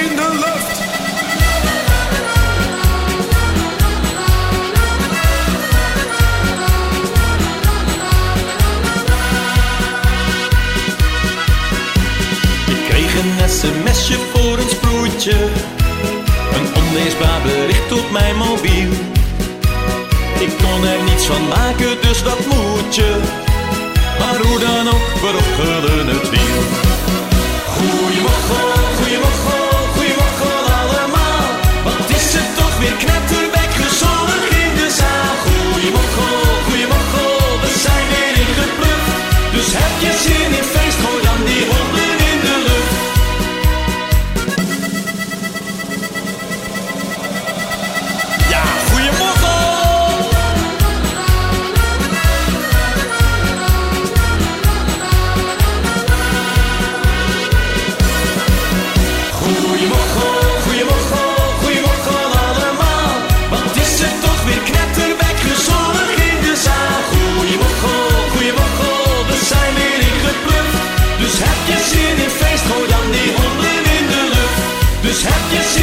in de lucht. Ik kreeg een sms'je voor een sproetje. Een onleesbaar bericht op mijn mobiel. Ik kon er niets van maken, dus dat moet je. Goeiemocht hoh, goeiemorgen allemaal. Want is er toch weer knetterbek, gezomden in de zaal. Goeiemorgen, goeiemorgen, we zijn weer in. Dus heb je zin in feest, dan die hond in de lucht. Dus heb je.